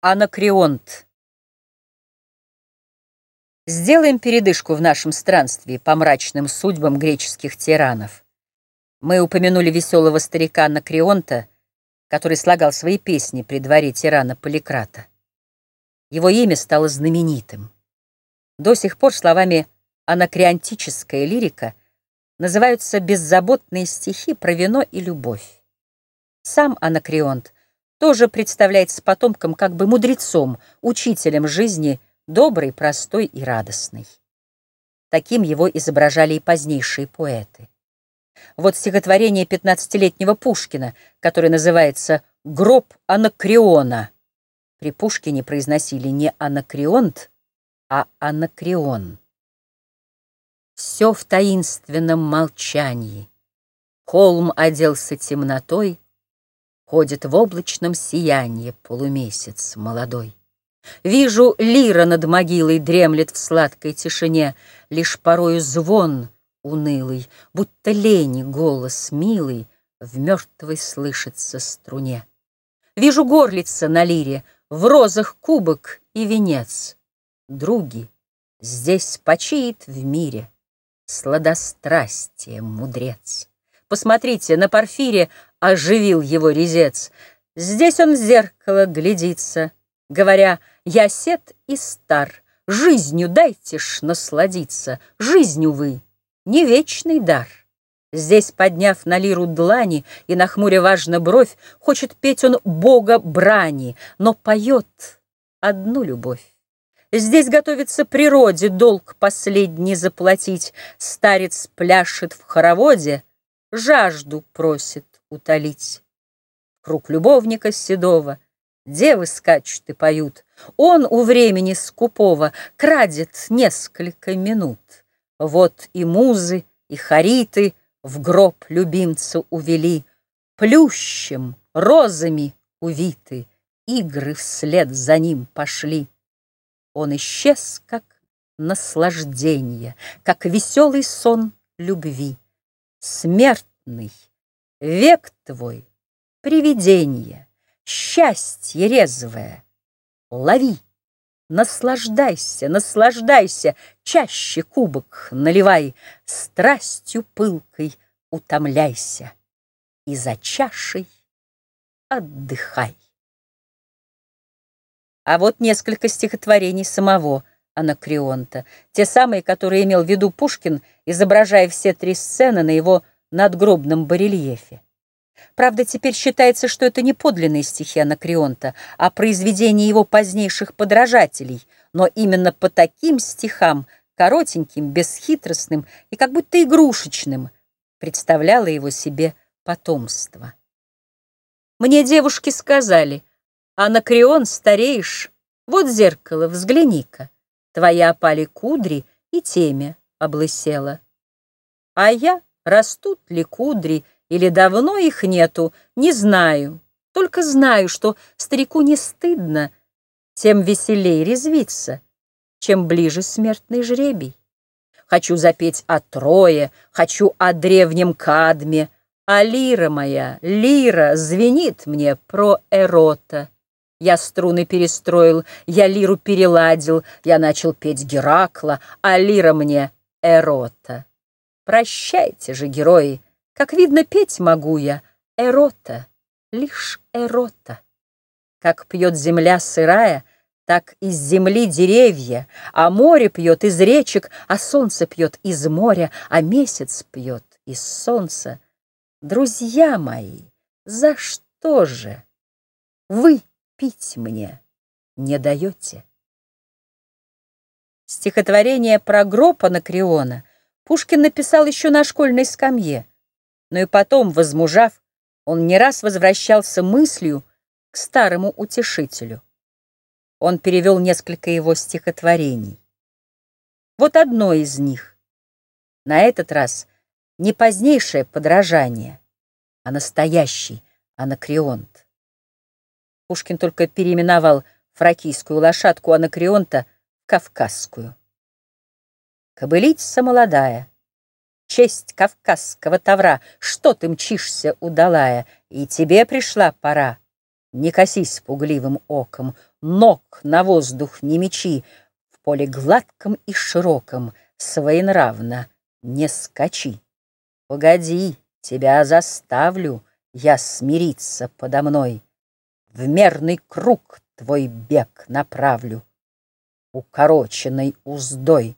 Анакреонт. Сделаем передышку в нашем странстве по мрачным судьбам греческих тиранов. Мы упомянули веселого старика Анакреонта, который слагал свои песни при дворе тирана Поликрата. Его имя стало знаменитым. До сих пор словами «анакреонтическая лирика» называются беззаботные стихи про вино и любовь. Сам Анакреонт — тоже представляется потомкам как бы мудрецом, учителем жизни, добрый, простой и радостный. Таким его изображали и позднейшие поэты. Вот стихотворение пятнадцатилетнего Пушкина, которое называется «Гроб Анакреона». При Пушкине произносили не «анакреонт», а «анакреон». Все в таинственном молчании. Холм оделся темнотой, Ходит в облачном сиянии полумесяц молодой. Вижу, лира над могилой дремлет в сладкой тишине, Лишь порою звон унылый, будто лени голос милый В мертвой слышится струне. Вижу горлица на лире, в розах кубок и венец. Други, здесь почиет в мире Сладострастие мудрец. Посмотрите, на порфире оживил его резец. Здесь он в зеркало глядится, говоря, я сед и стар, жизнью дайте ж насладиться, жизнь, увы, не вечный дар. Здесь, подняв на лиру длани и нахмуря важно бровь, хочет петь он бога брани, но поет одну любовь. Здесь готовится природе долг последний заплатить. Старец пляшет в хороводе, жажду просит утолить. Круг любовника седого девы скачут и поют. Он у времени скупого крадет несколько минут. Вот и музы, и хариты в гроб любимца увели, Плющем, розами увиты, игры вслед за ним пошли. Он исчез, как наслаждение, как веселый сон любви. Смертный, век твой, привидение, счастье резвое, лови, наслаждайся, наслаждайся, чаще кубок наливай, страстью пылкой утомляйся и за чашей отдыхай. А вот несколько стихотворений самого Анакреонта, те самые, которые имел в виду Пушкин, изображая все три сцены на его надгробном барельефе. Правда, теперь считается, что это не подлинные стихи Анакреонта, а произведения его позднейших подражателей, но именно по таким стихам, коротеньким, бесхитростным и как будто игрушечным, представляло его себе потомство. Мне девушки сказали, «Анакреон, стареешь, вот зеркало, взгляни-ка». Твои опали кудри, и темя облысела. А я, растут ли кудри, или давно их нету, не знаю. Только знаю, что старику не стыдно, тем веселей резвиться, чем ближе смертный жребий. Хочу запеть о Трое, хочу о древнем Кадме, а лира моя, лира, звенит мне про Эрота. Я струны перестроил, я лиру переладил, я начал петь Геракла, а лира мне Эрота. Прощайте же, герои, как видно, петь могу я Эрота, лишь Эрота. Как пьет земля сырая, так из земли деревья, а море пьет из речек, а солнце пьет из моря, а месяц пьет из солнца. Друзья мои, за что же вы пить мне не даете. Стихотворение про гроб Анакреона Пушкин написал еще на школьной скамье, но и потом, возмужав, он не раз возвращался мыслью к старому утешителю. Он перевел несколько его стихотворений. Вот одно из них. На этот раз не позднейшее подражание, а настоящий анакреонт. Пушкин только переименовал фракийскую лошадку Анакреонта кавказскую. Кобылица молодая, честь кавказского тавра, Что ты мчишься, удалая, и тебе пришла пора. Не косись пугливым оком, ног на воздух не мечи, В поле гладком и широком своенравно не скачи. Погоди, тебя заставлю я смириться подо мной, В мерный круг твой бег направлю, Укороченной уздой.